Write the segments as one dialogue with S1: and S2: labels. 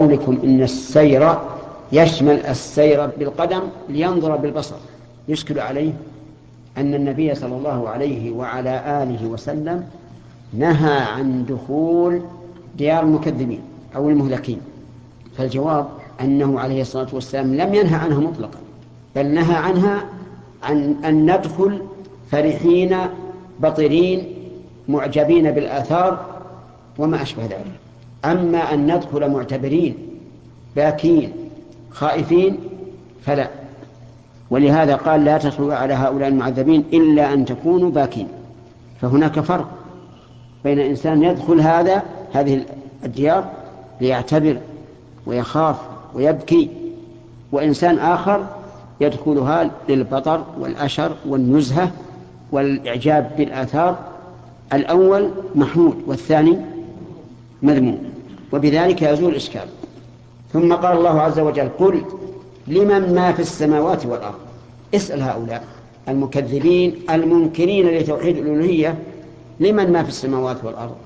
S1: قولكم إن السير يشمل السير بالقدم لينظر بالبصر. يشكل عليه أن النبي صلى الله عليه وعلى آله وسلم نهى عن دخول ديار المكذبين أو المهلكين. فالجواب أنه عليه الصلاة والسلام لم ينهى عنها مطلقا بل نهى عنها عن أن ندخل فرحين بطرين معجبين بالآثار وما أشبه ذلك. أما أن ندخل معتبرين باكين خائفين فلا. ولهذا قال لا تدخلوا على هؤلاء المعذبين إلا أن تكونوا باكين. فهناك فرق بين إنسان يدخل هذا هذه الديار ليعتبر ويخاف ويبكي وإنسان آخر يدخلها للبطر والأشر والنزهة والإعجاب بالآثار الأول محمود والثاني مذموم. وبذلك يزول الإشكال. ثم قال الله عز وجل قل لمن ما في السماوات والأرض. اسأل هؤلاء المكذبين المنكرين لتوحيد الألوهية لمن ما في السماوات والأرض؟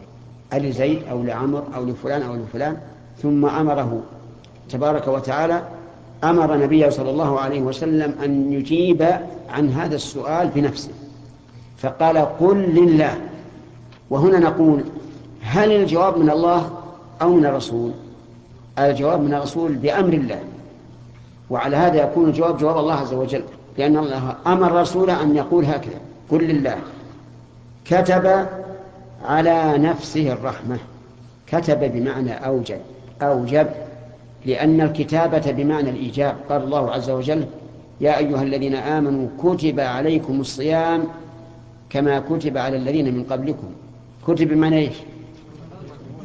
S1: ألزيد أو لعمر أو لفلان أو لفلان. ثم أمره تبارك وتعالى أمر نبيه صلى الله عليه وسلم أن يجيب عن هذا السؤال بنفسه. فقال قل لله. وهنا نقول هل الجواب من الله؟ أو من الرسول؟ الجواب من الرسول بأمر الله. وعلى هذا يكون الجواب جواب الله عز وجل لأن الله أمر رسوله أن يقول هكذا قل لله. كتب على نفسه الرحمة. كتب بمعنى أوجب أوجب لأن الكتابة بمعنى الإيجاب. قال الله عز وجل يا أيها الذين آمنوا كتب عليكم الصيام كما كتب على الذين من قبلكم. كتب بمعنى إيش؟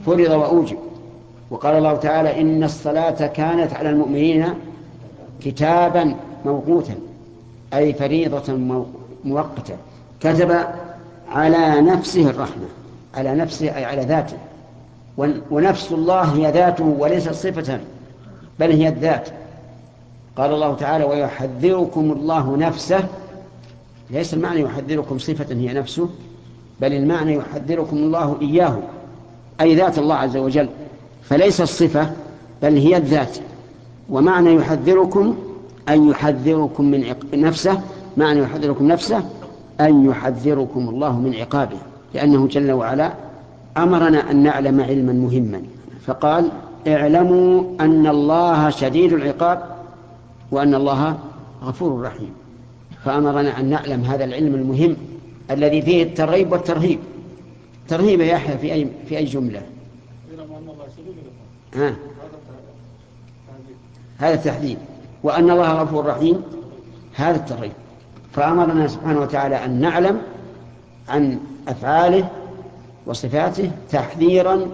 S1: فرض وأوجب. وقال الله تعالى إن الصلاة كانت على المؤمنين كتابا موقوتا أي فريضة مؤقتة كتب على نفسه الرحمة على نفسه أي على ذاته. ونفس الله هي ذاته وليست صفة بل هي الذات. قال الله تعالى ويحذركم الله نفسه ليس المعنى يحذركم صفة هي نفسه بل المعنى يحذركم الله إياه أي ذات الله عز وجل. فليس الصفة بل هي الذات. ومعنى يحذركم أن يحذركم من نفسه معنى يحذركم نفسه أن يحذركم الله من عقابه لأنه جل وعلا أمرنا أن نعلم علما مهما. فقال اعلموا أن الله شديد العقاب وأن الله غفور رحيم. فأمرنا أن نعلم هذا العلم المهم الذي فيه الترغيب والترهيب. ترهيب يا يحيى في أي في أي جملة؟ ها. هذا التحديد. وأن الله غفور رحيم هذا الترغيب فأمرنا سبحانه وتعالى أن نعلم عن أفعاله وصفاته تحذيرا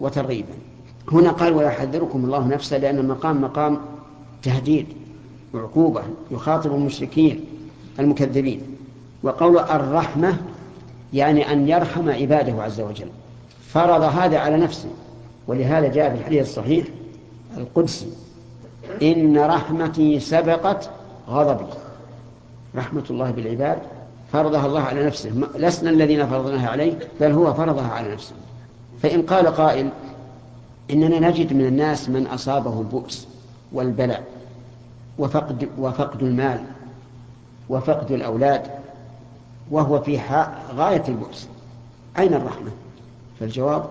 S1: وترغيبا. هنا قال ويحذركم الله نفسه لأن المقام مقام تهديد وعقوبة يخاطب المشركين المكذبين. وقول الرحمة يعني أن يرحم عباده عز وجل. فرض هذا على نفسه. ولهذا جاء في الحديث الصحيح القدسي إن رحمتي سبقت غضبي. رحمة الله بالعباد فرضها الله على نفسه. لسنا الذين فرضناها عليه بل هو فرضها على نفسه. فإن قال قائل إننا نجد من الناس من أصابه البؤس والبلاء وفقد, وفقد المال وفقد الأولاد وهو في غاية البؤس. أين الرحمة؟ فالجواب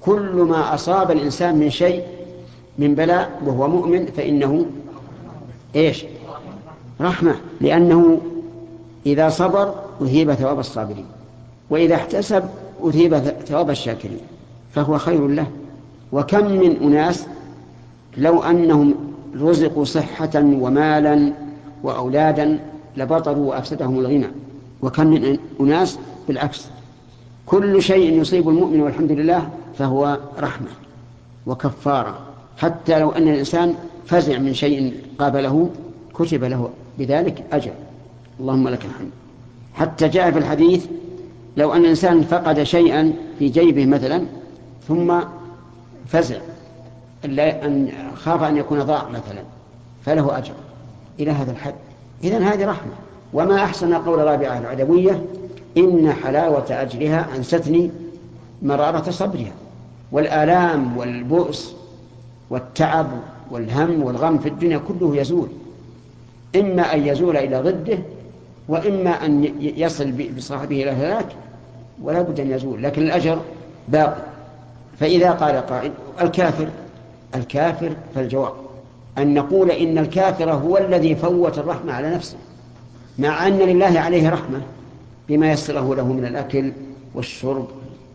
S1: كل ما أصاب الإنسان من شيء من بلاء وهو مؤمن فإنه إيش؟ رحمة لأنه إذا صبر أثيب ثواب الصابرين وإذا احتسب أثيب ثواب الشاكرين فهو خير له. وكم من أناس لو أنهم رزقوا صحة ومالا وأولادا لبطروا وأفسدهم الغنى. وكم من أناس بالعكس كل شيء يصيب المؤمن والحمد لله فهو رحمة وكفارة. حتى لو أن الإنسان فزع من شيء قابله كتب له بذلك أجر. اللهم لك الحمد. حتى جاء في الحديث لو أن الإنسان فقد شيئا في جيبه مثلا ثم فزع أن خاف أن يكون ضاع مثلا فله أجر. إلى هذا الحد. إذن هذه رحمة. وما أحسن قول رابعة العدوية؟ إن حلاوة أجرها أنستني مرارة صبرها. والآلام والبؤس والتعب والهم والغم في الدنيا كله يزول. إما أن يزول إلى ضده وإما أن يصل بصاحبه إلى هلاك ولا بد أن يزول. لكن الأجر باقي. فإذا قال قائل الكافر الكافر فالجواب. أن نقول إن الكافر هو الذي فوت الرحمة على نفسه مع أن لله عليه رحمة بما يسره له من الأكل والشرب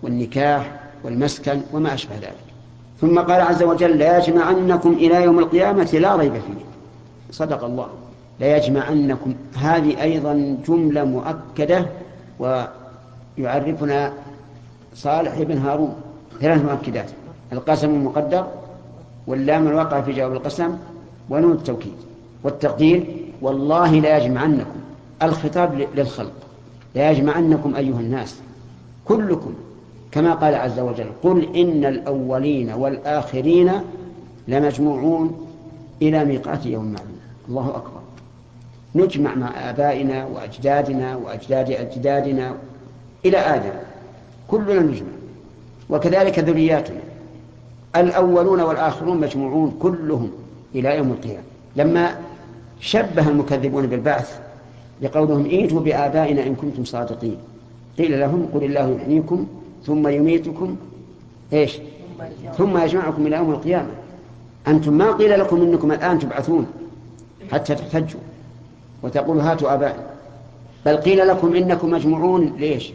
S1: والنكاح والمسكن وما أشبه ذلك. ثم قال عز وجل ليجمعنكم إلى يوم القيامة لا ريب فيه. صدق الله. ليجمعنكم هذه أيضا جملة مؤكدة ويعرفنا صالح بن هارون. ثلاث مؤكدات. القسم المقدر واللام الواقع في جواب القسم ونون التوكيد والتقدير. والله لا يجمعنكم. الخطاب للخلق. لا يجمعنكم أيها الناس. كلكم كما قال عز وجل قل إن الأولين والآخرين لمجموعون إلى ميقات يوم معلوم. الله أكبر. نجمع مع آبائنا وأجدادنا وأجداد أجدادنا إلى آدم. كلنا نجمع. وكذلك ذرياتنا. الأولون والآخرون مجموعون كلهم إلى يوم القيامة. لما شبه المكذبون بالبعث لقولهم إيتوا بآبائنا إن كنتم صادقين. قيل لهم قل الله يحييكم ثم يميتكم إيش؟ ثم يجمعكم إلى يوم القيامة. أنتم ما قيل لكم إنكم الآن تبعثون حتى تحتجوا وتقولوا هاتوا آبائنا بل قيل لكم إنكم مجموعون ليش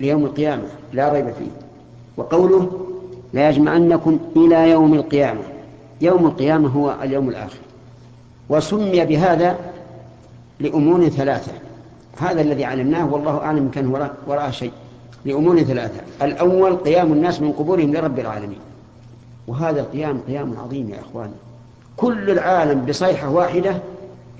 S1: ليوم القيامة لا ريب فيه. وقوله لا يجمعنكم إلى يوم القيامة. يوم القيامة هو اليوم الآخر. وسمي بهذا لأمور ثلاثة. هذا الذي علمناه والله أعلم إن كان وراء شيء. لأمور ثلاثة. الأول قيام الناس من قبورهم لرب العالمين. وهذا القيام قيام عظيم يا أخواني كل العالم بصيحة واحدة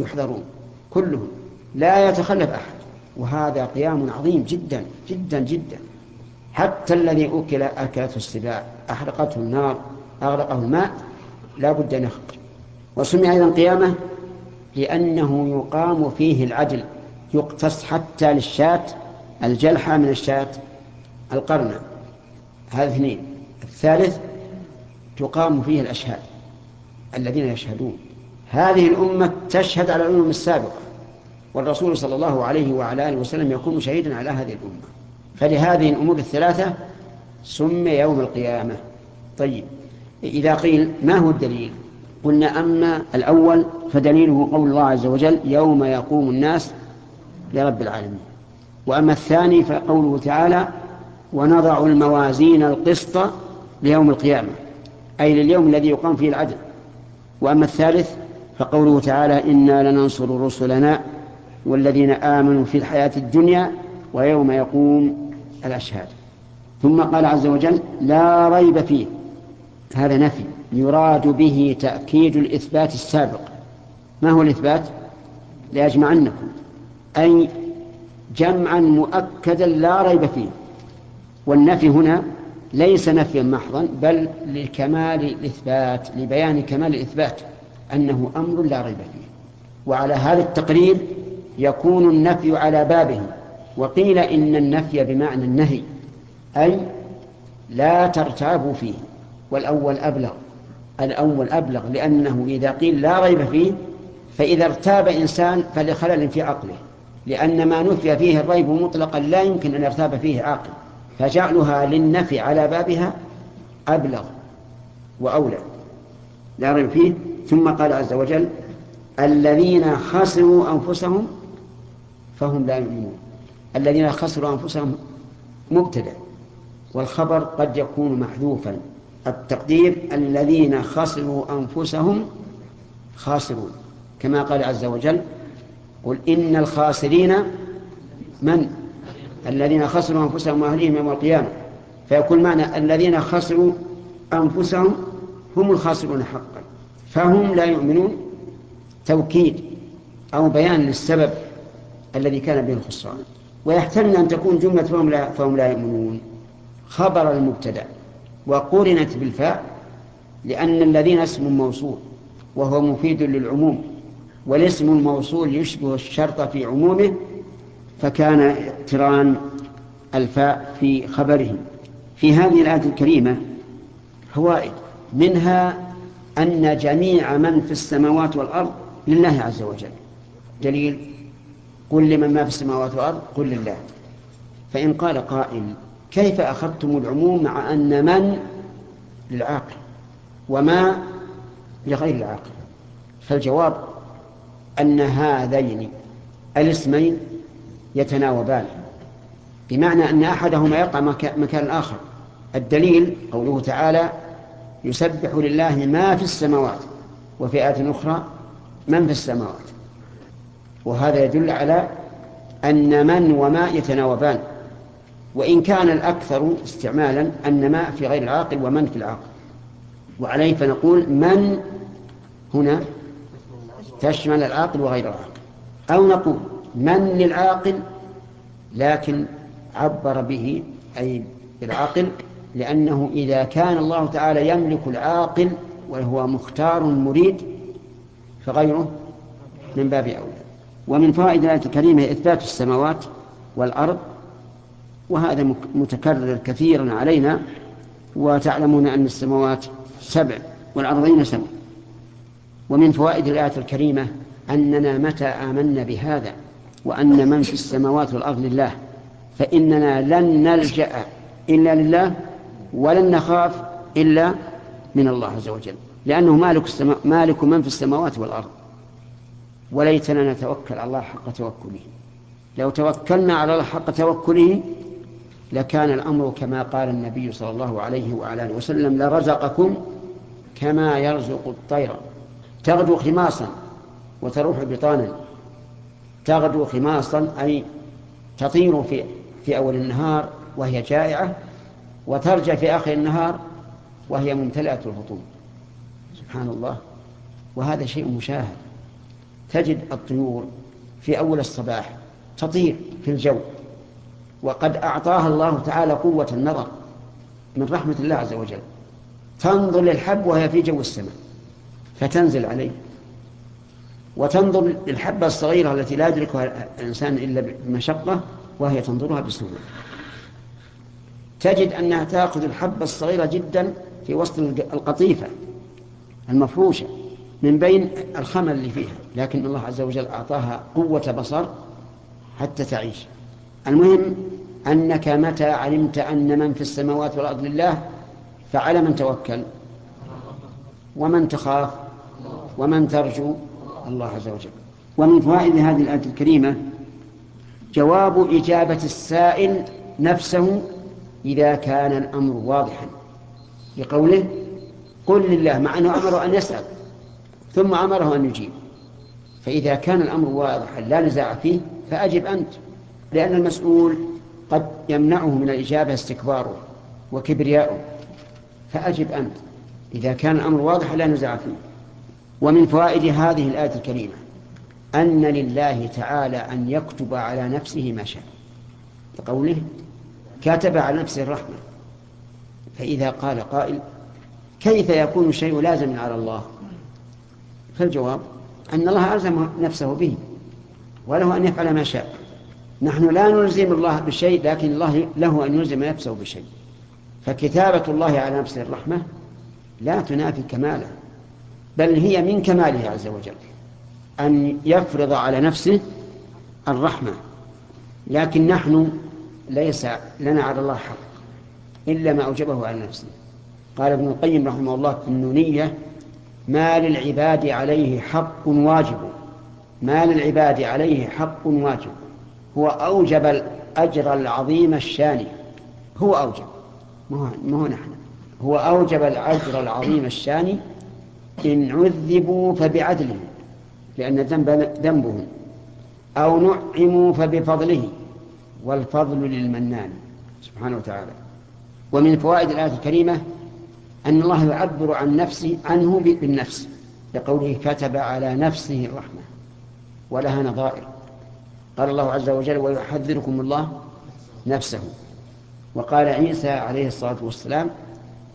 S1: يحضرون كلهم. لا يتخلف أحد. وهذا قيام عظيم جدا جدا جدا. حتى الذي أكل أكلته السباع. أحرقته النار أغرقه الماء. لا بد أن يخرج. وسمي أيضا قيامة لأنه يقام فيه العدل يقتص حتى للشاة. الجلحة من الشاة القرنة هذا اثنين. الثالث تقام فيه الأشهاد الذين يشهدون. هذه الأمة تشهد على الأمم السابقة والرسول صلى الله عليه وعلى آله وسلم يكون شهيدا على هذه الأمة. فلهذه الأمور الثلاثة سمي يوم القيامة. طيب إذا قيل ما هو الدليل؟ قلنا أما الأول فدليله قول الله عز وجل يوم يقوم الناس لرب العالمين. وأما الثاني فقوله تعالى ونضع الموازين القسط ليوم القيامة أي لليوم الذي يقام فيه العدل. وأما الثالث فقوله تعالى إنا لننصر رسلنا والذين آمنوا في الحياة الدنيا ويوم يقوم الأشهاد. ثم قال عز وجل لا ريب فيه هذا نفي يراد به تأكيد الإثبات السابق. ما هو الإثبات؟ ليجمعنكم. أي جمعا مؤكدا لا ريب فيه. والنفي هنا ليس نفيا محضا بل لكمال الإثبات لبيان كمال الإثبات أنه أمر لا ريب فيه. وعلى هذا التقرير يكون النفي على بابه. وقيل إن النفي بمعنى النهي أي لا ترتابوا فيه. والأول أبلغ الأول أبلغ لأنه إذا قيل لا ريب فيه فإذا ارتاب إنسان فلخلل في عقله. لأن ما نفي فيه الريب مطلقا لا يمكن أن يرتاب فيه عاقل. فجعلها للنفي على بابها أبلغ وأولى. لا ريب فيه. ثم قال عز وجل الذين خسروا أنفسهم فهم لا يؤمنون. الذين خسروا أنفسهم مبتدأ. والخبر قد يكون محذوفا. التقدير الذين خسروا أنفسهم خاسرون. كما قال عز وجل قل إن الخاسرين من؟ الذين خسروا أنفسهم وأهليهم يوم القيامة. فيكون معنى الذين خسروا أنفسهم هم الخاسرون حقا. فهم لا يؤمنون. توكيد أو بيان للسبب الذي كان به الخسران. ويحتمل أن تكون جملة فهم لا, فهم لا يؤمنون. خبر المبتدأ. وقرنت بالفاء لأن الذين اسم موصول وهو مفيد للعموم. والاسم الموصول يشبه الشرط في عمومه فكان اقتران الفاء في خبره. في هذه الآية الكريمة فوائد. منها أن جميع من في السماوات والأرض لله عز وجل. دليل قل لمن ما في السماوات والأرض قل لله. فإن قال قائل كيف أخذتم العموم مع أن من؟ للعاقل. وما؟ لغير العاقل. فالجواب أن هذين الاسمين يتناوبان بمعنى أن أحدهما يقع مكان الآخر. الدليل قوله تعالى يسبح لله ما في السماوات وفي آية أخرى من في السماوات. وهذا يدل على أن من وما يتناوبان. وإن كان الأكثر استعمالا أن ما في غير العاقل ومن في العاقل. وعليه فنقول من هنا تشمل العاقل وغير العاقل. أو نقول من للعاقل لكن عبر به أي بالعاقل لأنه إذا كان الله تعالى يملك العاقل وهو مختار مريد فغيره من باب أولى. ومن فوائد الآية الكريمة إثبات السماوات والأرض وهذا متكرر كثيرا علينا وتعلمون أن السماوات سبع والأرضين سبع. ومن فوائد الآية الكريمة أننا متى آمنا بهذا وأن من في السماوات والأرض لله فإننا لن نلجأ إلا لله ولن نخاف إلا من الله عز وجل لأنه مالك, السما... مالك من في السماوات والأرض. وليتنا نتوكل على الله حق توكله. لو توكلنا على الله حق توكله لكان الأمر كما قال النبي صلى الله عليه وعلى آله وسلم لرزقكم كما يرزق الطير. تغدو خماصا وتروح بطانا. تغدو خماصا أي تطير في في أول النهار وهي جائعة وترجع في آخر النهار وهي ممتلئة الهطول. سبحان الله. وهذا شيء مشاهد. تجد الطيور في أول الصباح تطير في الجو وقد أعطاها الله تعالى قوة النظر من رحمة الله عز وجل. تنظر للحب وهي في جو السماء. فتنزل عليه. وتنظر للحبة الصغيرة التي لا يدركها الإنسان إلا بمشقة وهي تنظرها بسهولة. تجد أنها تأخذ الحبة الصغيرة جدا في وسط القطيفة المفروشة من بين الخمل اللي فيها. لكن الله عز وجل أعطاها قوة بصر حتى تعيش. المهم أنك متى علمت أن من في السماوات والأرض لله؟ فعلى من توكل. ومن تخاف؟ ومن ترجو الله عز وجل. ومن فوائد هذه الآية الكريمة جواب إجابة السائل نفسه إذا كان الأمر واضحا. بقوله قل لله مع أنه أمره أن يسأل ثم أمره أن يجيب. فإذا كان الأمر واضحا لا نزاع فيه فأجب أنت لأن المسؤول قد يمنعه من الإجابة استكباره وكبرياؤه. فأجب أنت إذا كان الأمر واضحا لا نزاع فيه. ومن فوائد هذه الآية الكريمة أن لله تعالى أن يكتب على نفسه ما شاء. بقوله كاتب على نفسه الرحمة. فإذا قال قائل كيف يكون الشيء لازما على الله؟ فالجواب أن الله ألزم نفسه به وله أن يفعل ما شاء. نحن لا نلزم الله بشيء لكن الله له أن يلزم نفسه بشيء. فكتابة الله على نفسه الرحمة لا تنافي كماله. بل هي من كماله عز وجل. أن يفرض على نفسه الرحمة. لكن نحن ليس لنا على الله حق إلا ما أوجبه على نفسه. قال ابن القيم رحمه الله في النونية ما للعباد عليه حق واجب. ما للعباد عليه حق واجب. هو أوجب الأجر العظيم الشاني هو أوجب. ما هو نحن. هو أوجب الأجر العظيم الشاني إن عذبوا فبعدله لأن الذنب ذنبهم. أو نعموا فبفضله والفضل للمنان سبحانه وتعالى. ومن فوائد الآية الكريمة أن الله يعبر عن نفسه عنه بالنفس لقوله كتب على نفسه الرحمة ولها نظائر. قال الله عز وجل ويحذركم الله نفسه وقال عيسى عليه الصلاة والسلام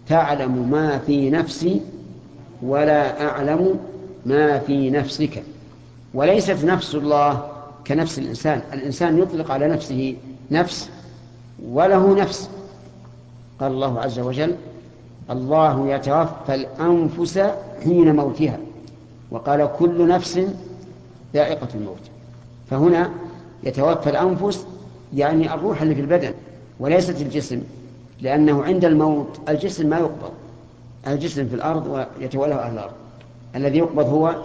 S1: تعلم ما في نفسي ولا أعلم ما في نفسك. وليست نفس الله كنفس الإنسان. الإنسان يطلق على نفسه نفس وله نفس. قال الله عز وجل الله يتوفى الأنفس حين موتها وقال كل نفس ذائقة الموت فهنا يتوفى الأنفس يعني الروح اللي في البدن وليست الجسم لأنه عند الموت الجسم ما يقبض. الجسم في الأرض ويتولاه أهل الأرض. الذي يقبض هو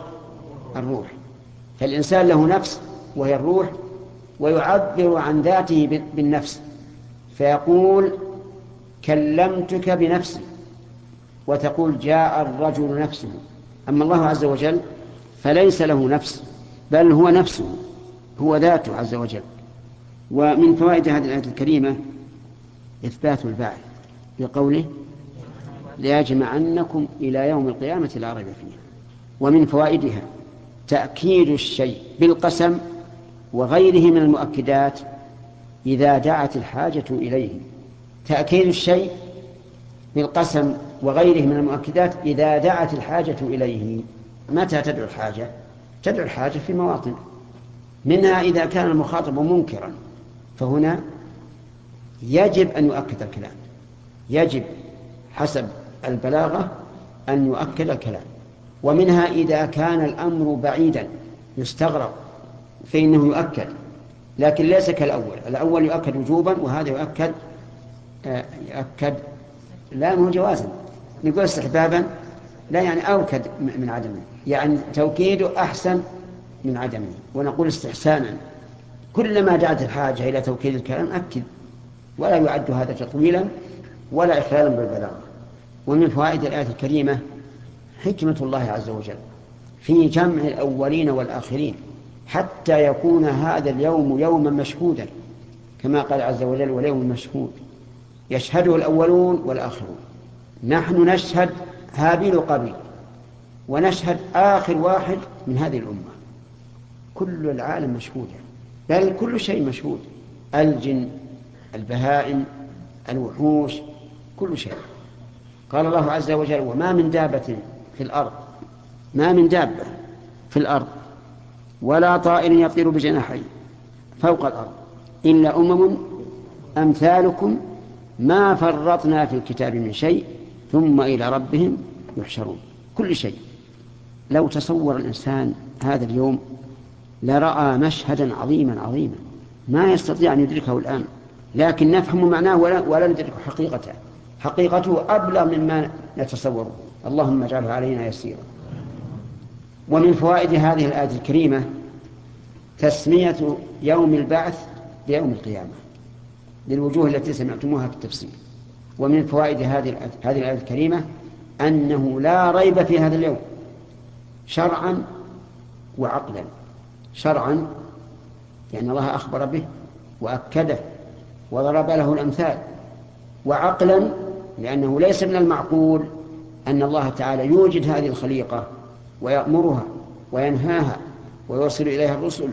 S1: الروح. فالإنسان له نفس وهي الروح ويعبر عن ذاته بالنفس. فيقول كلمتك بنفسي. وتقول جاء الرجل نفسه. أما الله عز وجل فليس له نفس بل هو نفسه هو ذاته عز وجل. ومن فوائد هذه الآية الكريمة إثبات البعث بقوله ليجمعنكم إلى يوم القيامة لا ريب فيه ومن فوائدها تأكيد الشيء بالقسم وغيره من المؤكدات إذا دعت الحاجة إليه. تأكيد الشيء بالقسم وغيره من المؤكدات إذا دعت الحاجة إليه. متى تدعو الحاجة؟ تدعو الحاجة في مواطن. منها إذا كان المخاطب منكرا فهنا يجب أن يؤكد الكلام. يجب حسب البلاغة أن يؤكد الكلام. ومنها إذا كان الأمر بعيدا يستغرب فإنه يؤكد. لكن ليس كالأول. الأول يؤكد وجوبا وهذا يؤكد آه، يؤكد لا مو جوازا. نقول استحبابا لا يعني أوكد من عدمه. يعني توكيده أحسن من عدمه. ونقول استحسانا. كلما دعت الحاجة إلى توكيد الكلام أكد. ولا يعد هذا تطويلا ولا إخلالا بالبلاغة. ومن فوائد الآية الكريمة حكمة الله عز وجل في جمع الأولين والآخرين حتى يكون هذا اليوم يوما مشهودا كما قال عز وجل واليوم مشهود يشهده الأولون والآخرون. نحن نشهد هابيل قبيل ونشهد آخر واحد من هذه الأمة. كل العالم مشهود بل كل شيء مشهود. الجن البهائم الوحوش كل شيء. قال الله عز وجل وما من دابة في الأرض ما من دابة في الأرض ولا طائر يطير بجناحيه فوق الأرض إلا أمم أمثالكم ما فرطنا في الكتاب من شيء ثم إلى ربهم يحشرون. كل شيء. لو تصور الإنسان هذا اليوم لرأى مشهدا عظيما عظيما ما يستطيع أن يدركه الآن لكن نفهم معناه ولا, ولا ندرك حقيقته. حقيقته أبلغ مما نتصوره اللهم اجعله علينا يسيرا. ومن فوائد هذه الآية الكريمة تسمية يوم البعث بيوم القيامة للوجوه التي سمعتموها في التفسير ومن فوائد هذه هذه الآية الكريمة أنه لا ريب في هذا اليوم شرعا وعقلا. شرعا يعني الله أخبر به وأكده وضرب له الأمثال وعقلا لأنه ليس من المعقول أن الله تعالى يوجد هذه الخليقة ويأمرها وينهاها ويوصل إليها الرسل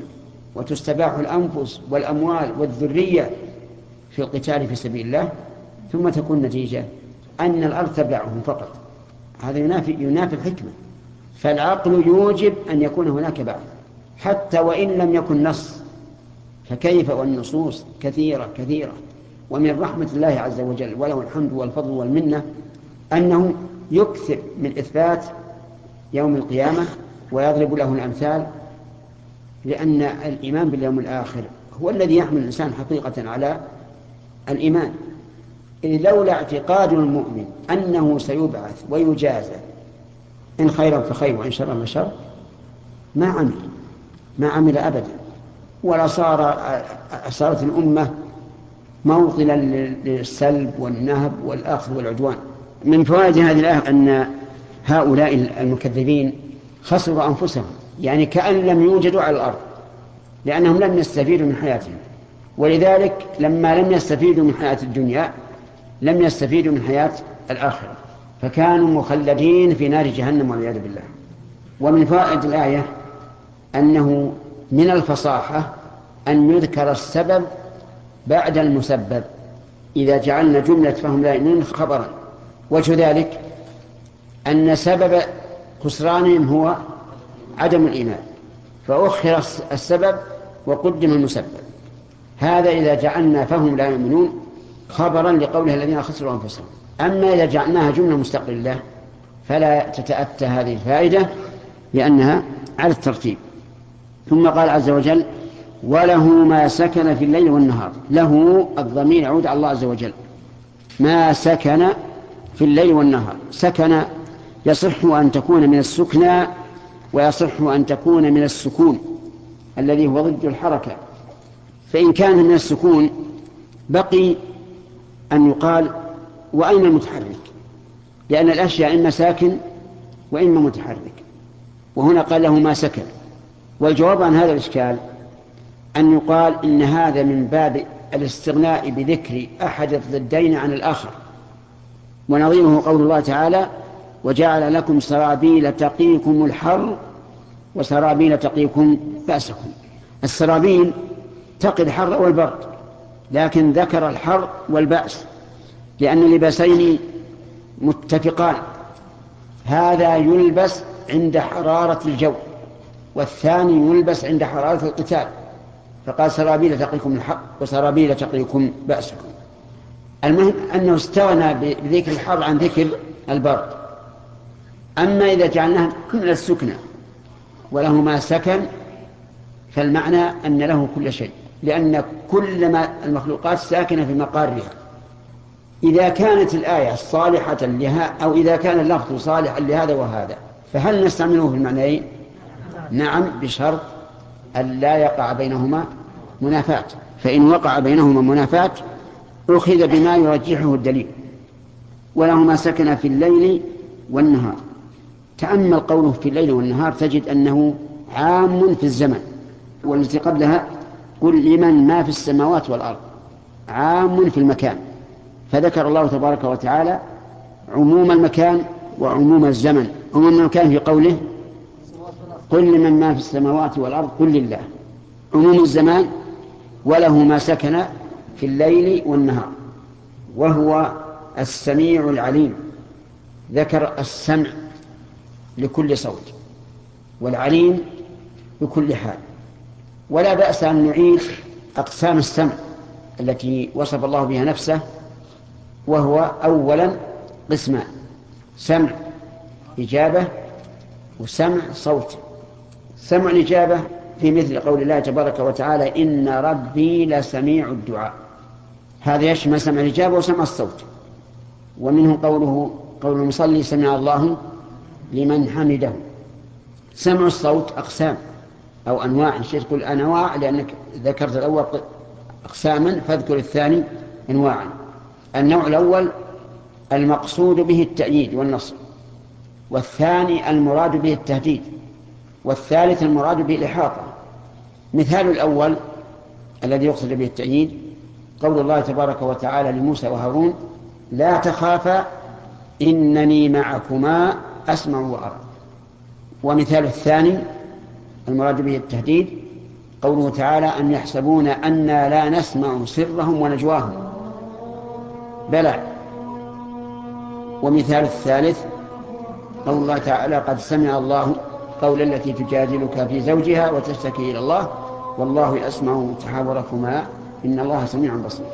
S1: وتستباح الأنفس والأموال والذرية في القتال في سبيل الله ثم تكون نتيجة أن الأرض تبلعهم فقط. هذا ينافي, ينافي الحكمة. فالعقل يوجب أن يكون هناك بعث. حتى وإن لم يكن نص فكيف والنصوص كثيرة كثيرة. ومن رحمة الله عز وجل وله الحمد والفضل والمنة أنه يكثر من إثبات يوم القيامة ويضرب له الأمثال لأن الإيمان باليوم الآخر هو الذي يحمل الإنسان حقيقة على الإيمان. إذ لولا اعتقاد المؤمن أنه سيبعث ويجازى إن خيرا فخير وإن شرا فشر ما عمل ما عمل أبدا. ولا صار صارت الأمة موطنا للسلب والنهب والأخذ والعدوان. من فوائد هذه الآية أن هؤلاء المكذبين خسروا أنفسهم يعني كأن لم يوجدوا على الأرض لأنهم لم يستفيدوا من حياتهم. ولذلك لما لم يستفيدوا من حياة الدنيا لم يستفيدوا من حياة الآخرة. فكانوا مخلدين في نار جهنم والعياذ بالله. ومن فوائد الآية أنه من الفصاحة أن يذكر السبب بعد المسبب. إذا جعلنا جملة فهم لا يؤمنون خبرا. وجه ذلك أن سبب خسرانهم هو عدم الإيمان. فأخر السبب وقدم المسبب. هذا إذا جعلنا فهم لا يؤمنون خبرا لقوله الذين خسروا أنفسهم. أما إذا جعلناها جملة مستقلة فلا تتأتى هذه الفائدة لأنها على الترتيب. ثم قال عز وجل وله ما سكن في الليل والنهار. له الضمير يعود على الله عز وجل. ما سكن في الليل والنهار. سكن يصح أن تكون من السكنى ويصح أن تكون من السكون الذي هو ضد الحركة. فإن كان من السكون بقي أن يقال وأين المتحرك؟ لأن الأشياء إما ساكن وإما متحرك. وهنا قال له ما سكن. والجواب عن هذا الإشكال أن يقال إن هذا من باب الاستغناء بذكر أحد الضدين عن الآخر. ونظيره قول الله تعالى وجعل لكم سرابيل تقيكم الحر وسرابيل تقيكم بأسكم. السرابيل تقي الحر والبرد لكن ذكر الحر والبأس لأن اللباسين متفقان. هذا يلبس عند حرارة الجو والثاني يلبس عند حرارة القتال. فقال سرابيل تقيكم الحق وسرابيل تقيكم بأسكم. المهم أنه استغنى بذكر الحر عن ذكر البرد أما إذا جعلناه كل السكنى وله ما سكن فالمعنى أن له كل شيء لأن كل ما المخلوقات ساكنة في مقارها. إذا كانت الآية صالحة لها أو إذا كان اللفظ صالحا لهذا وهذا فهل نستعمله في المعنيين؟ نعم بشرط أن لا يقع بينهما منافاة. فإن وقع بينهما منافاة أخذ بما يرجحه الدليل. وله ما سكن في الليل والنهار. تأمل قوله في الليل والنهار تجد أنه عام في الزمن. والتي قبلها قل لمن ما في السماوات والأرض. عام في المكان. فذكر الله تبارك وتعالى عموم المكان وعموم الزمن. عموم المكان في قوله قل لمن ما في السماوات والأرض قل لله. عموم الزمان وله ما سكن في الليل والنهار وهو السميع العليم ذكر السمع لكل صوت والعليم بكل حال. ولا بأس أن نعيد أقسام السمع التي وصف الله بها نفسه وهو أولا قسمان سمع إجابة وسمع صوت. سمع الإجابة في مثل قول الله تبارك وتعالى إن ربي لسميع الدعاء. هذا يشمل سمع الإجابة وسمع الصوت. ومنه قوله قول المصلي سمع الله لمن حمده. سمع الصوت أقسام أو أنواع. شئت تقول أنواع لأنك ذكرت الأول أقساما فاذكر الثاني أنواعا. النوع الأول المقصود به التأييد والنصر والثاني المراد به التهديد. والثالث المراد به الإحاطة مثال الأول الذي يقصد به التأييد قول الله تبارك وتعالى لموسى وهارون لا تخافا إنني معكما أسمع وأرى. ومثال الثاني المراد به التهديد قوله تعالى أن يحسبون أنا لا نسمع سرهم ونجواهم؟ بلى. ومثال الثالث قول الله تعالى قد سمع الله قول التي تجادلك في زوجها وتشتكي إلى الله. والله يسمع تحاوركما. إن الله سميع بصير.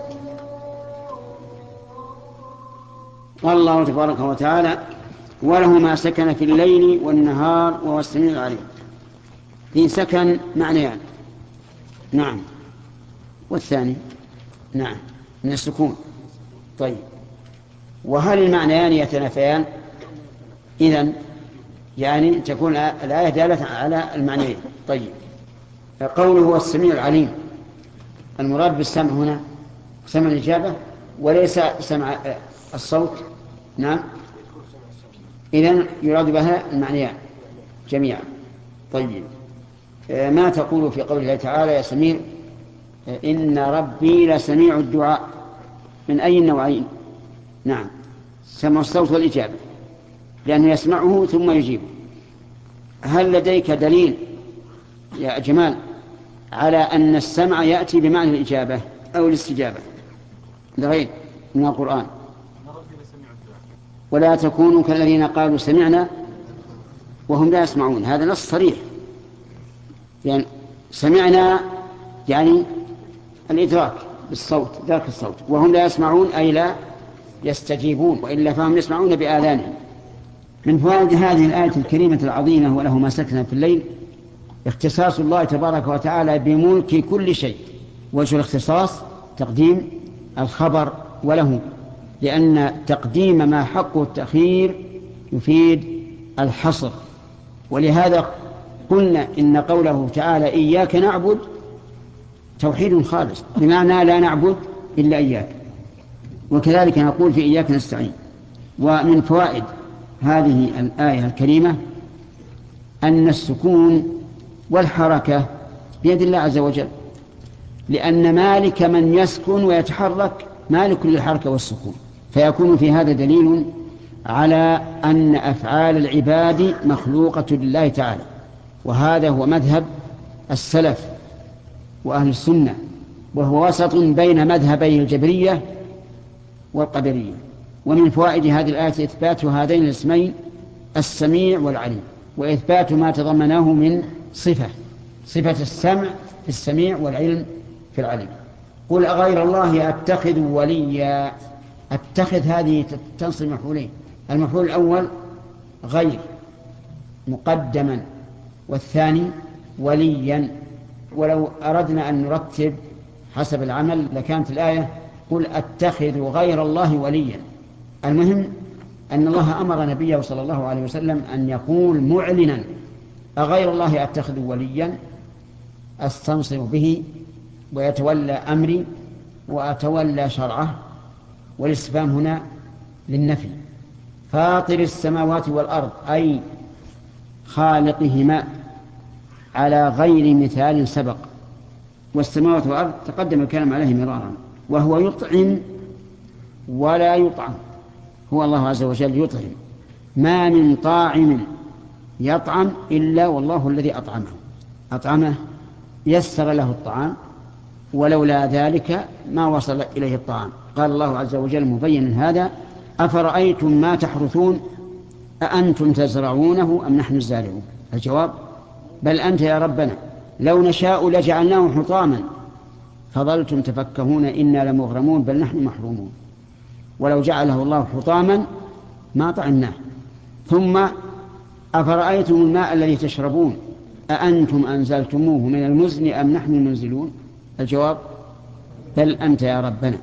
S1: قال الله تبارك وتعالى وله ما سكن في الليل والنهار وهو السميع العليم. في سكن معنيان. نعم. والثاني؟ نعم. من السكون. طيب. وهل المعنيان يتنافيان؟ إذن يعني تكون الآية دالة على المعنيين. طيب. قوله هو السميع العليم. المراد بالسمع هنا سمع الإجابة وليس سمع الصوت. نعم. إذن يراد بها المعنيان جميعا. طيب. ما تقول في قول الله تعالى يا سميع؟ إن ربي لسميع الدعاء. من أي النوعين؟ نعم. سمع الصوت والإجابة. لأنه يسمعه ثم يجيبه. هل لديك دليل يا جمال على أن السمع يأتي بمعنى الإجابة أو الاستجابة؟ لغير من القرآن. ولا تكونوا كالذين قالوا سمعنا وهم لا يسمعون. هذا نص صريح. يعني سمعنا يعني الإدراك بالصوت ذاك الصوت. وهم لا يسمعون أي لا يستجيبون وإلا فهم يسمعون بآذانهم. من فوائد هذه الآية الكريمة العظيمة وله ما سكن في الليل اختصاص الله تبارك وتعالى بملك كل شيء. وجه الاختصاص تقديم الخبر وله لأن تقديم ما حقه التأخير يفيد الحصر. ولهذا قلنا إن قوله تعالى إياك نعبد توحيد خالص بمعنى لا نعبد إلا إياك. وكذلك نقول في إياك نستعين. ومن فوائد هذه الآية الكريمة أن السكون والحركة بيد الله عز وجل لأن مالك من يسكن ويتحرك مالك للحركة والسكون. فيكون في هذا دليل على أن أفعال العباد مخلوقة لله تعالى. وهذا هو مذهب السلف وأهل السنة وهو وسط بين مذهبي الجبرية والقدرية. ومن فوائد هذه الآية إثبات هذين الاسمين السميع والعليم. وإثبات ما تضمناه من صفة صفة السمع في السميع والعلم في العليم. قل أغير الله أتخذ وليا. أتخذ هذه تنصب مفعولين. المفعول الأول غير مقدما. والثاني وليا. ولو أردنا أن نرتب حسب العمل لكانت الآية قل أتخذ غير الله وليا. المهم أن الله أمر نبيه صلى الله عليه وسلم أن يقول معلنا أغير الله أتخذ وليا؟ أستنصر به ويتولى أمري وأتولى شرعه والاستفهام هنا للنفي. فاطر السماوات والأرض أي خالقهما على غير مثال سبق. والسماوات والأرض تقدم الكلام عليه مرارا وهو يطعم ولا يطعم. هو الله عز وجل يطعم. ما من طاعم يطعم إلا والله الذي أطعمه. أطعمه يسر له الطعام ولولا ذلك ما وصل إليه الطعام. قال الله عز وجل مبينا هذا أفرأيتم ما تحرثون؟ أأنتم تزرعونه أم نحن الزارعون؟ الجواب بل أنت يا ربنا لو نشاء لجعلناه حطاما. فظلتم تفكهون إنا لمغرمون بل نحن محرومون. ولو جعله الله حطاما ما طعمناه. ثم أفرأيتم الماء الذي تشربون؟ أأنتم أنزلتموه من المزن أم نحن المنزلون؟ الجواب بل أنت يا ربنا.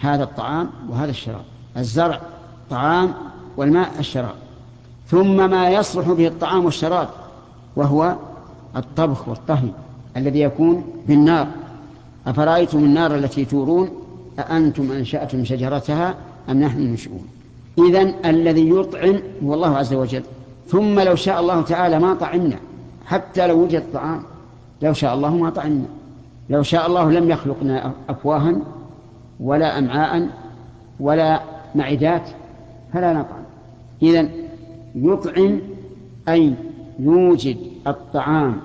S1: هذا الطعام وهذا الشراب. الزرع طعام والماء الشراب. ثم ما يصلح به الطعام والشراب وهو الطبخ والطهي الذي يكون بالنار. أفرأيتم النار التي تورون؟ أأنتم أنشأتم شجرتها أم نحن المنشؤون؟ إذن الذي يطعم هو الله عز وجل. ثم لو شاء الله تعالى ما طعمنا حتى لو وجد طعام. لو شاء الله ما طعمنا. لو شاء الله لم يخلقنا أفواها ولا أمعاء ولا معدات فلا نطعم. إذن يطعم أي يوجد الطعام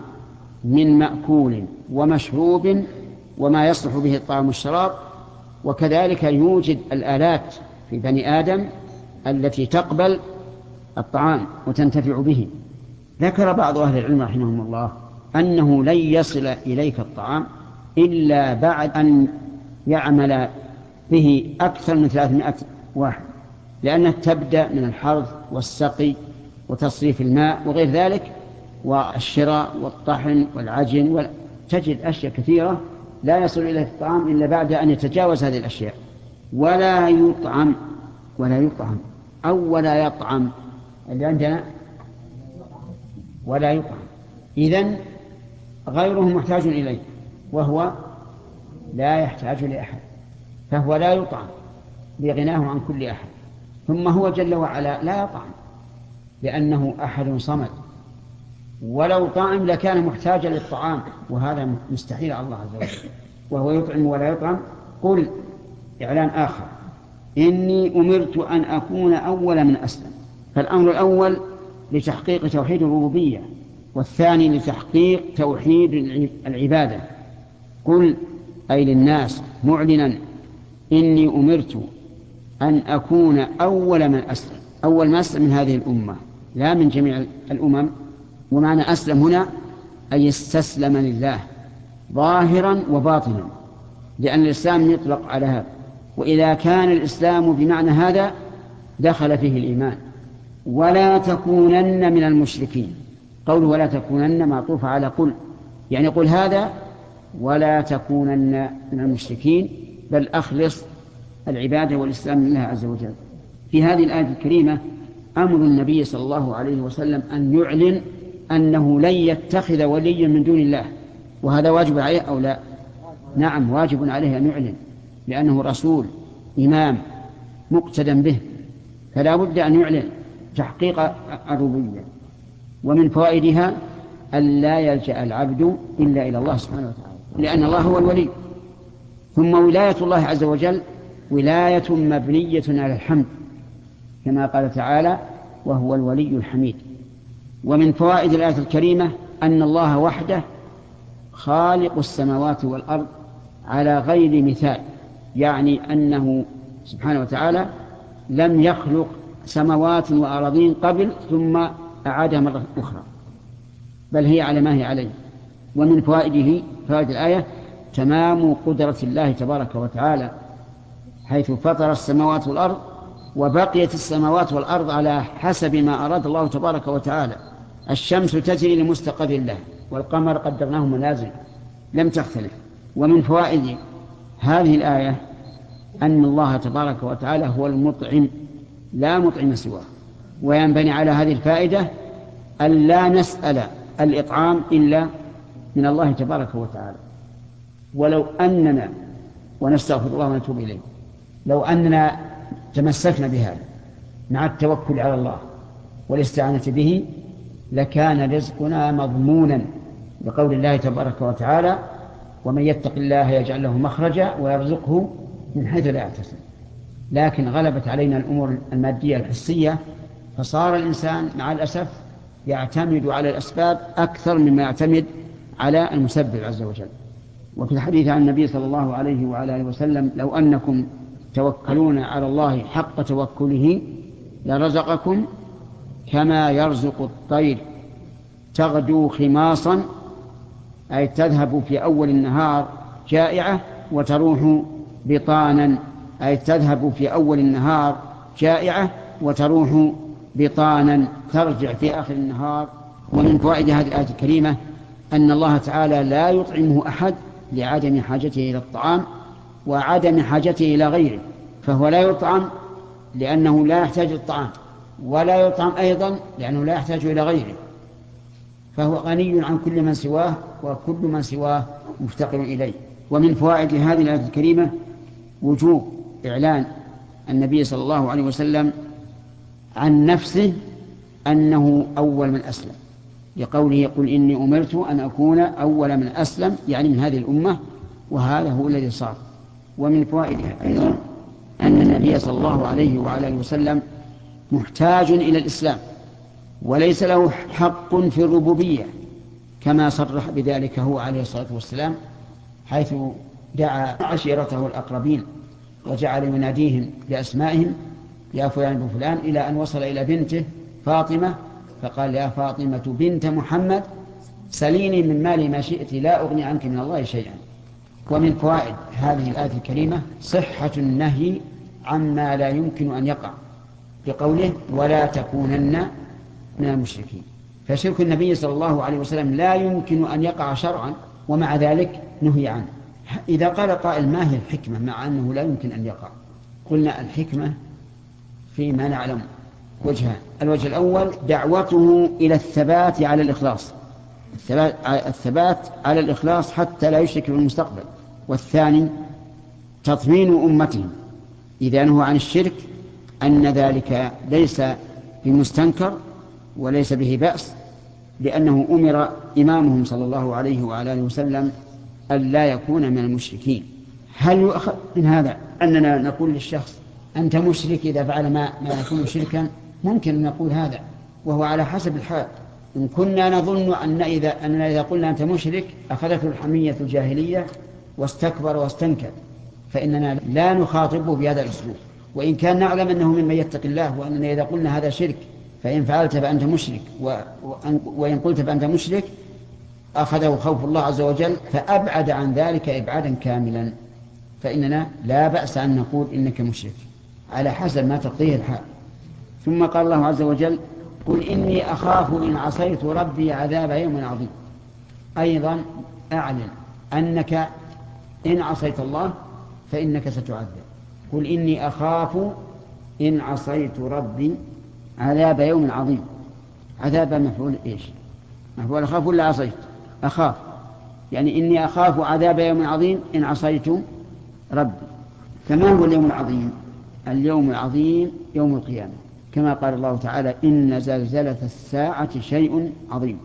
S1: من مأكول ومشروب وما يصلح به الطعام والشراب وكذلك يوجد الآلات في بني آدم التي تقبل الطعام وتنتفع به. ذكر بعض أهل العلم رحمهم الله أنه لن يصل إليك الطعام إلا بعد أن يعمل به أكثر من ثلاثمائة واحد لأنها تبدأ من الحرث والسقي وتصريف الماء وغير ذلك والشراء والطحن والعجن تجد أشياء كثيرة لا يصل إليه الطعام إلا بعد أن يتجاوز هذه الأشياء. ولا يطعم ولا يطعم. أو ولا يطعم. اللي عندنا ولا يطعم. إذن غيره محتاج إليه وهو لا يحتاج لأحد. فهو لا يطعم لغناه عن كل أحد. ثم هو جل وعلا لا يطعم لأنه أحد صمد. ولو طعم لكان محتاجا للطعام وهذا مستحيل على الله عز وجل. وهو يطعم ولا يطعم. قل إعلان آخر. إني أمرت أن أكون أول من أسلم. فالأمر الأول لتحقيق توحيد الربوبية والثاني لتحقيق توحيد العبادة. قل أي للناس معلنا إني أمرت أن أكون أول من أسلم. أول ما أسلم من هذه الأمة لا من جميع الأمم. ومعنى أسلم هنا أي استسلم لله ظاهرا وباطنا لأن الإسلام يطلق على هذا. وإذا كان الإسلام بمعنى هذا دخل فيه الإيمان. ولا تكونن من المشركين. قول ولا تكونن معطوف على قل. يعني قل هذا ولا تكونن من المشركين بل أخلص العبادة والإسلام لله عز وجل. في هذه الآية الكريمة أمر النبي صلى الله عليه وسلم أن يعلن أنه لن يتخذ وليا من دون الله. وهذا واجب عليه أو لا؟ نعم واجب عليه أن يعلن لأنه رسول إمام مقتدى به. فلا بد أن يعلن تحقيق الربوبية. ومن فوائدها أن لا يلجأ العبد إلا إلى الله سبحانه وتعالى لأن الله هو الولي. ثم ولاية الله عز وجل ولاية مبنية على الحمد كما قال تعالى وهو الولي الحميد ومن فوائد الآية الكريمة أن الله وحده خالق السماوات والأرض على غير مثال يعني أنه سبحانه وتعالى لم يخلق سماوات وأراضين قبل ثم أعادها مرة أخرى بل هي على ما هي عليه. ومن فوائده فوائد الآية تمام قدرة الله تبارك وتعالى حيث فطر السماوات والأرض وبقيت السماوات والأرض على حسب ما أراد الله تبارك وتعالى. الشمس تجري لمستقر الله والقمر قدرناه منازل لم تختلف. ومن فوائد هذه الآية أن الله تبارك وتعالى هو المطعم لا مطعم سواه. وينبني على هذه الفائدة أن لا نسأل الإطعام إلا من الله تبارك وتعالى. ولو أننا ونستغفر الله ونتوب إليه لو أننا تمسكنا بهذا مع التوكل على الله والاستعانة به لكان رزقنا مضمونا بقول الله تبارك وتعالى ومن يتق الله يجعل له مخرجا ويرزقه من حيث لا يحتسب لكن غلبت علينا الأمور المادية الحسية فصار الإنسان مع الأسف يعتمد على الأسباب أكثر مما يعتمد على المسبب عز وجل. وفي الحديث عن النبي صلى الله عليه وعلى آله وسلم لو أنكم توكلون على الله حق توكله لرزقكم كما يرزق الطير. تغدو خماصا أي تذهب في أول النهار جائعة وتروح بطانا أي تذهب في أول النهار جائعة وتروح بطانا. ترجع في آخر النهار. ومن فوائد هذه الآية الكريمة أن الله تعالى لا يطعمه أحد لعدم حاجته إلى الطعام. وعدم حاجته إلى غيره فهو لا يطعم لأنه لا يحتاج الطعام ولا يطعم أيضا لأنه لا يحتاج إلى غيره فهو غني عن كل من سواه وكل من سواه مفتقر إليه. ومن فوائد هذه الآية الكريمة وجوب إعلان النبي صلى الله عليه وسلم عن نفسه أنه أول من أسلم. لقوله يقول إني أمرت أن أكون أول من أسلم يعني من هذه الأمة وهذا هو الذي صار. ومن فوائدها أيضا أن النبي صلى الله عليه وعلى آله وسلم محتاج إلى الإسلام وليس له حق في الربوبية كما صرح بذلك هو عليه الصلاة والسلام حيث دعا عشيرته الأقربين وجعل يناديهم بأسمائهم يا فلان بن فلان إلى أن وصل إلى بنته فاطمة. فقال يا فاطمة بنت محمد سليني من مالي ما شئت لا أغني عنك من الله شيئا. ومن فوائد هذه الآية الكريمة صحة النهي عما لا يمكن أن يقع بقوله ولا تكونن من المشركين. فشرك النبي صلى الله عليه وسلم لا يمكن أن يقع شرعا ومع ذلك نهي عنه. إذا قال قائل ما هي الحكمة مع أنه لا يمكن أن يقع؟ قلنا الحكمة فيما نعلم. وجهان الوجه الأول دعوته إلى الثبات على الإخلاص. الثبات, على الإخلاص حتى لا يشرك في المستقبل. والثاني تطمين أمتهم إذا نهوا عن الشرك أن ذلك ليس بمستنكر وليس به بأس لأنه أمر إمامهم صلى الله عليه وعلى آله وسلم أن لا يكون من المشركين. هل يؤخذ من هذا أننا نقول للشخص أنت مشرك إذا فعل ما, ما يكون شركا؟ ممكن أن نقول هذا وهو على حسب الحال. إن كنا نظن أن إذا أننا إذا قلنا أنت مشرك أخذته الحمية الجاهلية واستكبر واستنكر فإننا لا نخاطبه بهذا الأسلوب. وإن كان نعلم أنه ممن يتقي الله وأننا إذا قلنا هذا شرك فإن فعلت فأنت مشرك وإن قلت فأنت مشرك أخذه خوف الله عز وجل فأبعد عن ذلك إبعادا كاملا. فإننا لا بأس أن نقول إنك مشرك على حسب ما تقضيه الحال. ثم قال الله عز وجل قل إني أخاف إن عصيت ربي عذاب يوم عظيم. أيضا أعلن أنك إن عصيت الله فإنك ستعذب. قل إني أخاف إن عصيت ربي عذاب يوم عظيم. عذاب مفعول إيش؟ مفعول أخاف ولا عصيت؟ أخاف. يعني إني أخاف عذاب يوم عظيم إن عصيت ربي. فما هو اليوم العظيم؟ اليوم العظيم يوم القيامة. كما قال الله تعالى إن زلزلة الساعة شيء عظيم.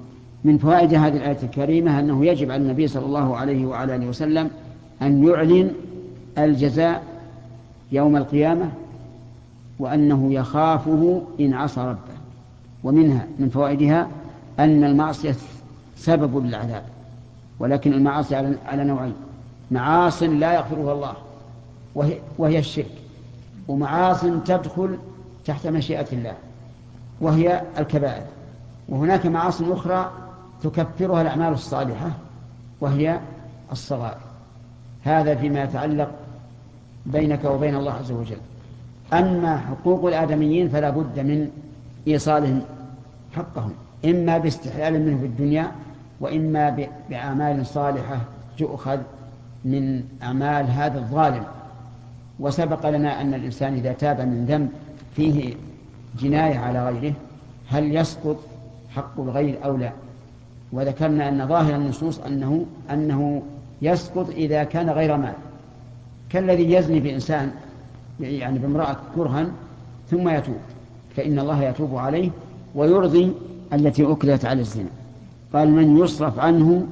S1: من فوائد هذه الآية الكريمة أنه يجب على النبي صلى الله عليه وعلى آله وسلم أن يعلن الجزاء يوم القيامة وأنه يخافه إن عصى ربه. ومنها من فوائدها أن المعصية سبب للعذاب ولكن المعاصي على نوعين معاص لا يغفرها الله وهي, وهي الشرك ومعاص تدخل تحت مشيئة الله وهي الكبائر. وهناك معاص أخرى تكفرها الأعمال الصالحة وهي الصغائر. هذا فيما يتعلق بينك وبين الله عز وجل. أما حقوق الآدميين فلا بد من إيصالهم حقهم إما باستحلال منه في الدنيا وإما بأعمال صالحة تؤخذ من أعمال هذا الظالم. وسبق لنا أن الإنسان إذا تاب من ذنب فيه جناية على غيره هل يسقط حق الغير أو لا؟ وذكرنا أن ظاهر النصوص أنه أنه يسقط إذا كان غير مال. كالذي يزني بإنسان يعني بامرأة كرها ثم يتوب فإن الله يتوب عليه ويرضي التي أكلت على الزنا. قال من يصرف عنه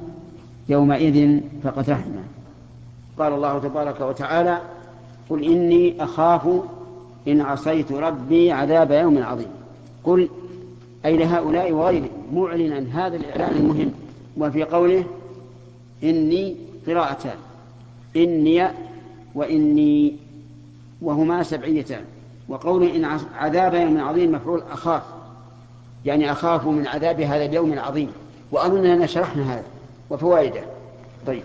S1: يومئذ فقد رحمه. قال الله تبارك وتعالى قل إني أخاف إن عصيت ربي عذاب يوم عظيم. قل أي لهؤلاء وغيرهم؟ معلنا هذا الإعلان المهم. وفي قوله إني قراءتان إني وإني وهما سبعيتان. وقوله إن عذاب يوم عظيم مفعول أخاف يعني أخاف من عذاب هذا اليوم العظيم. وأظن أننا شرحنا هذا وفوائده. طيب.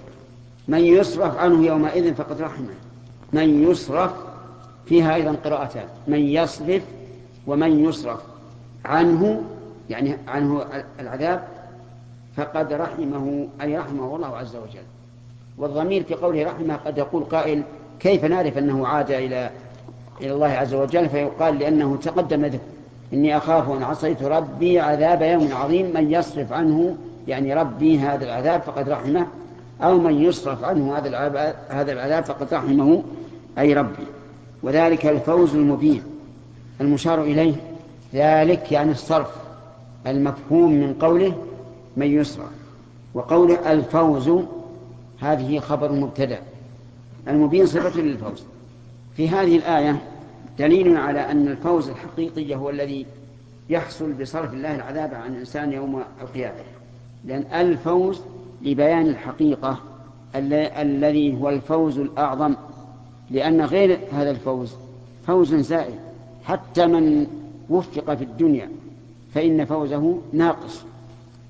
S1: من يصرف عنه يومئذ فقد رحمه. من يصرف فيها أيضا قراءتان. من يصرف ومن يصرف عنه يعني عنه العذاب فقد رحمه أي رحمه الله عز وجل. والضمير في قوله رحمه قد يقول قائل كيف نعرف أنه عاد إلى إلى الله عز وجل؟ فيقال لأنه تقدم ذكر. إني أخاف أن عصيت ربي عذاب يوم عظيم من يصرف عنه يعني ربي هذا العذاب فقد رحمه أو من يصرف عنه هذا العذاب, هذا العذاب فقد رحمه أي ربي. وذلك الفوز المبين المشار إليه. ذلك يعني الصرف المفهوم من قوله من يصرف وقوله الفوز هذه خبر مبتدأ. المبين صفة للفوز. في هذه الآية دليل على أن الفوز الحقيقي هو الذي يحصل بصرف الله العذاب عن الإنسان يوم القيامة. لأن الفوز لبيان الحقيقة الذي هو الفوز الأعظم. لأن غير هذا الفوز فوز زائل حتى من وفق في الدنيا فإن فوزه ناقص.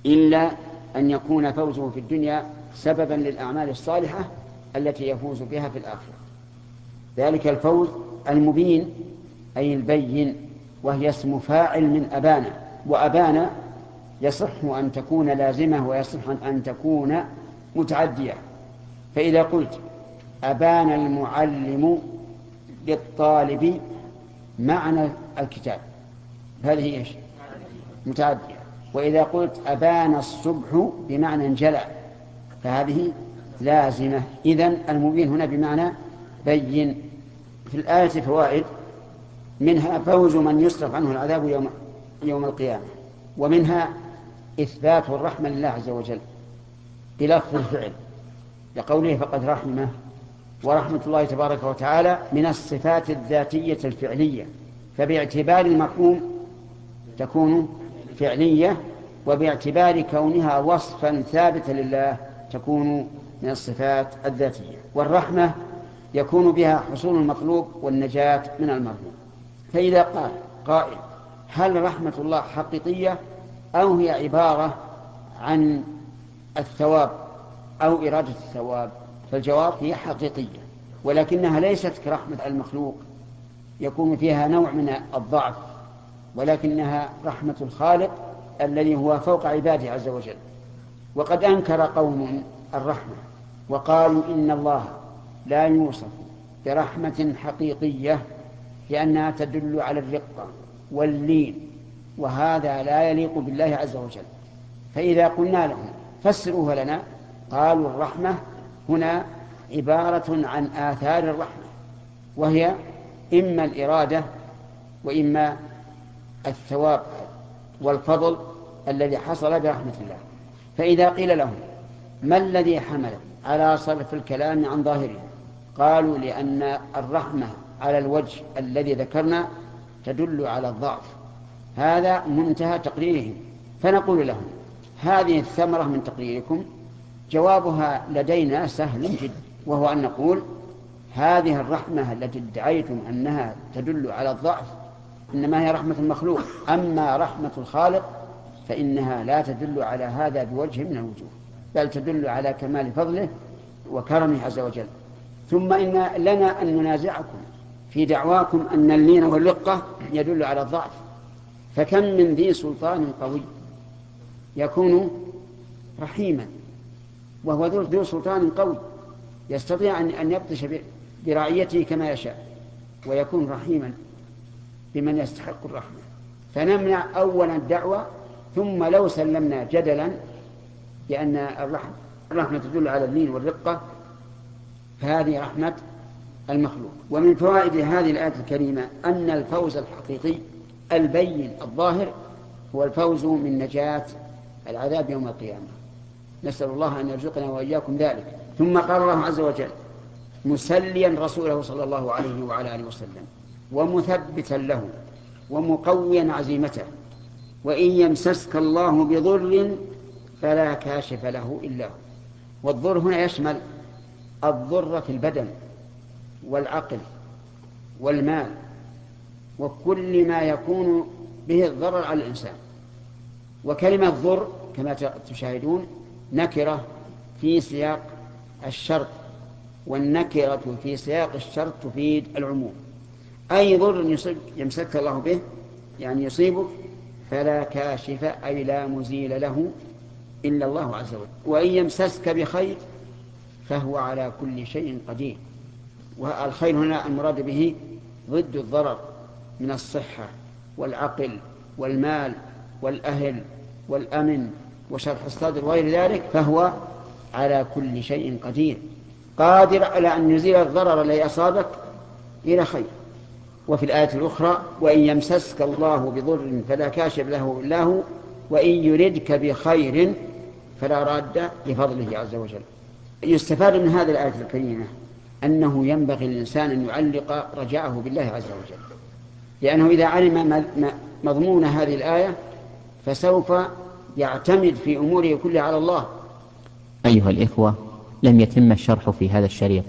S1: إلا أن يكون فوزه في الدنيا سببا للأعمال الصالحة التي يفوز بها في الآخرة. ذلك الفوز المبين أي البين وهي اسم فاعل من أبانا. وأبانا يصح أن تكون لازمة ويصح أن تكون متعدية. فإذا قلت أبان المعلم للطالب معنى الكتاب هذه إيش؟ متعدية. وإذا قلت أبان الصبح بمعنى انجلى فهذه لازمة. إذن المبين هنا بمعنى بين. في الآية فوائد. منها فوز من يصرف عنه العذاب يوم يوم القيامة. ومنها إثبات الرحمة لله عز وجل. بلفظ الفعل. لقوله فقد رحمه. ورحمة الله تبارك وتعالى من الصفات الذاتية الفعلية. فباعتبار المفهوم تكون فعلية. وباعتبار كونها وصفا ثابتا لله. تكون من الصفات الذاتية والرحمة يكون بها حصول المطلوب والنجاة من المرهوب فإذا قال قائل هل رحمة الله حقيقية أو هي عبارة عن الثواب أو إرادة الثواب؟ فالجواب هي حقيقية ولكنها ليست كرحمة المخلوق. يكون فيها نوع من الضعف ولكنها رحمة الخالق الذي هو فوق عباده عز وجل. وقد أنكر قوم الرحمة وقالوا إن الله لا يوصف برحمة حقيقية لأنها تدل على الرقة واللين وهذا لا يليق بالله عز وجل. فإذا قلنا لهم فسروها لنا قالوا الرحمة هنا عبارة عن آثار الرحمة وهي إما الإرادة وإما الثواب والفضل الذي حصل برحمة الله. فإذا قيل لهم ما الذي حمل على صرف الكلام عن ظاهره؟ قالوا لأن الرحمة على الوجه الذي ذكرنا تدل على الضعف. هذا منتهى تقريرهم فنقول لهم هذه الثمرة من تقريركم جوابها لدينا سهل جدا وهو أن نقول هذه الرحمة التي ادعيتم أنها تدل على الضعف إنما هي رحمة المخلوق. أما رحمة الخالق فإنها لا تدل على هذا بوجه من الوجوه بل تدل على كمال فضله وكرمه عز وجل. ثم إن لنا أن ننازعكم في دعواكم أن اللين والرقة يدل على الضعف. فكم من ذي سلطان قوي يكون رحيما وهو ذو سلطان قوي يستطيع أن يبطش برعيته كما يشاء ويكون رحيما بمن يستحق الرحمة. فنمنع أولا الدعوة ثم لو سلمنا جدلا بأن الرحمة, الرحمة تدل على اللين والرقة فهذه رحمة المخلوق. ومن فوائد هذه الآية الكريمة أن الفوز الحقيقي البين الظاهر هو الفوز من نجاة العذاب يوم القيامة. نسأل الله أن يرزقنا وإياكم ذلك. ثم قال الله عز وجل مسليا رسوله صلى الله عليه وعلى آله وسلم ومثبتا له ومقويا عزيمته. وإن يمسسك الله بضر فلا كاشف له إلا هو. والضر هنا يشمل الضر في البدن والعقل والمال وكل ما يكون به الضرر على الإنسان. وكلمة ضر كما تشاهدون نكرة في سياق الشرط والنكرة في سياق الشرط تفيد العموم. أي ضر يمسك الله به يعني يصيبك فلا كاشف أي لا مزيل له إلا الله عز وجل. وإن يمسسك بخير فهو على كل شيء قدير. والخير هنا المراد به ضد الضرر من الصحة والعقل والمال والأهل والأمن وشرح الصدر وغير ذلك فهو على كل شيء قدير. قادر على أن يزيل الضرر الذي أصابك إلى خير. وفي الآية الأخرى وإن يمسسك الله بضر فلا كاشف له إلا هو وإن يردك بخير فلا راد لفضله عز وجل. يستفاد من هذه الآية الكريمة أنه ينبغي للإنسان أن يعلق رجاءه بالله عز وجل. لأنه إذا علم مضمون هذه الآية فسوف يعتمد في أموره كلها على الله.
S2: أيها الإخوة لم يتم الشرح في هذا الشريط.